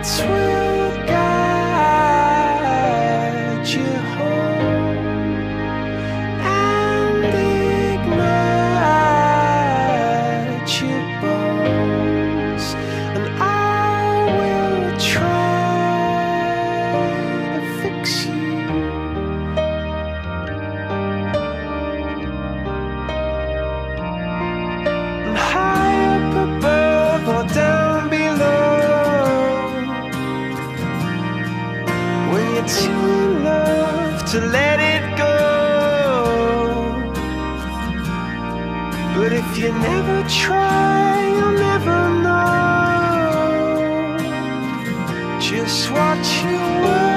Lights to let it go. But if you never try, you'll never know just what you were.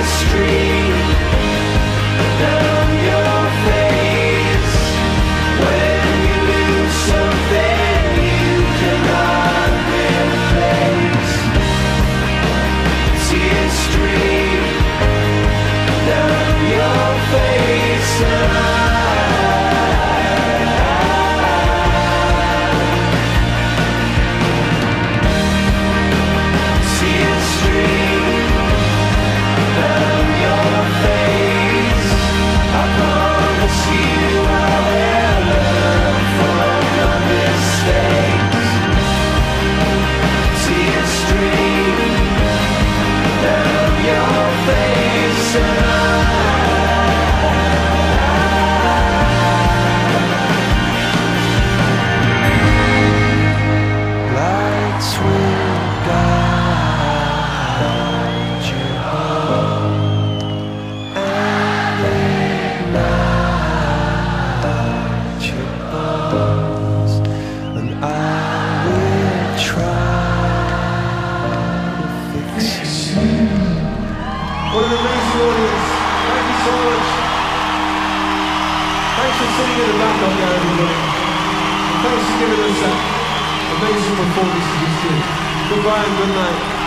Tears What an amazing audience. Thank you so much. Thanks for sitting in the back up there, everybody. And thanks for giving us that amazing performance this year. Goodbye and good night.